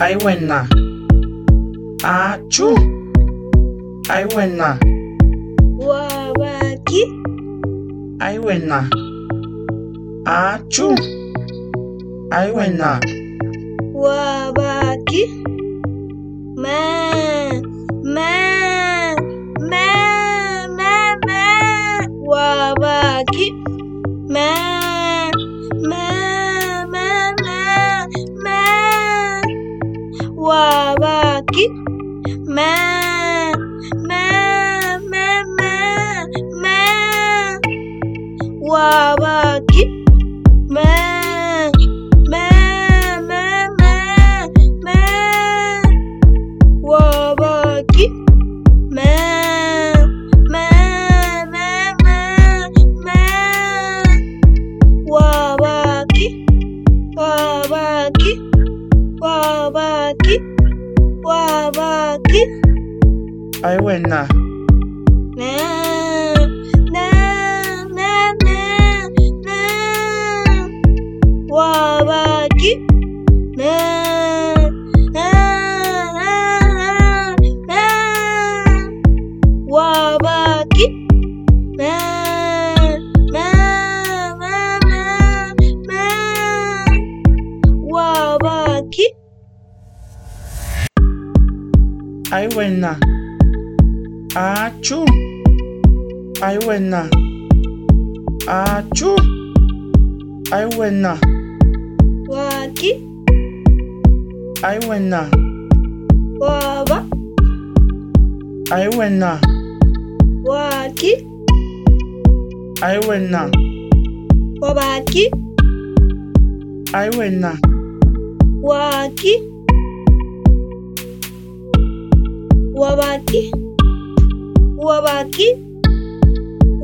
I went na. Ah, chu. I achu aiwena wawaki i achu aiwena wawaki Man. estaba aquí. Me, me, me, me, me. Guava aquí. Me, me, me, Ay, buena. Me. Ay buena. Achú. Ay buena. Achú. Ay buena. Waki. Ay buena. Waba. Ay buena. Waki. Ay buena. Wabaki. Ay buena. Waki. wabaki wabaki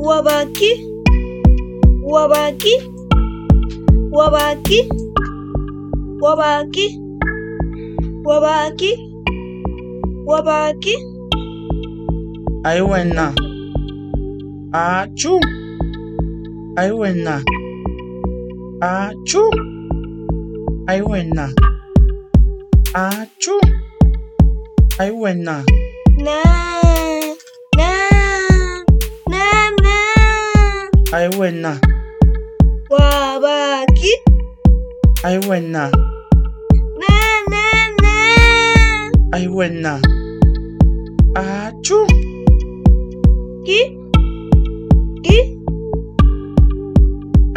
wabaki wabaki wabaki wabaki wabaki wabaki aiwena achu. Aiwena achu. Aiwena achu. Aiwena Ay buena. Na. Na. Na. Na. Ay buena. Wabaki. Ay buena. Na. Na. Na. Ay buena. Achú. Ki. Ki.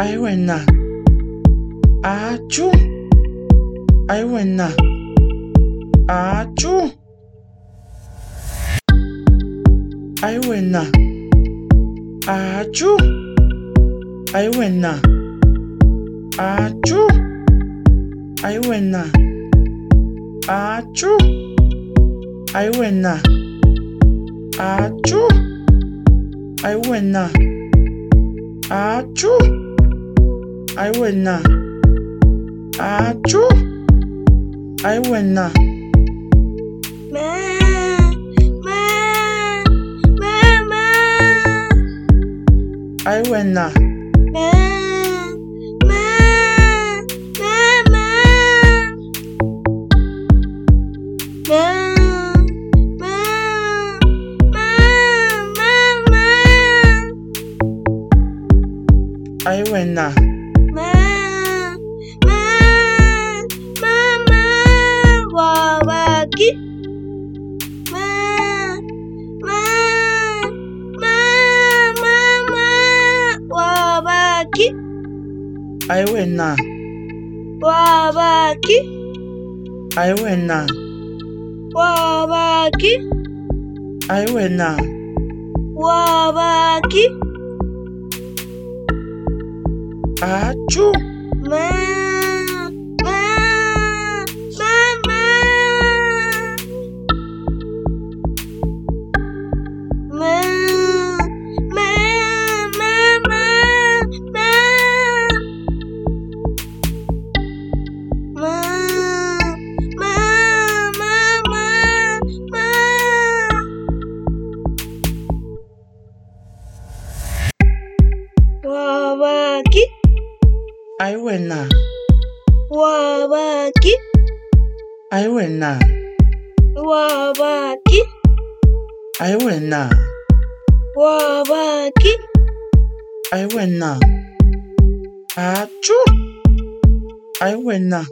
Ay buena. Achú. Ay buena. Achú. aiwena achu na. Ah, aiwena I aiwena na. Ah, achu I achu na. 还稳呢。妈妈妈妈妈妈妈妈妈，还稳呢。妈妈妈妈，娃娃给。Wabaki. Aiwena. Wabaki. Aiwena. Wabaki. Aiwena. Wabaki. Achu. Man. na. Wabaki. Aiwe na. Wabaki. Aiwe na. I Aiwe na.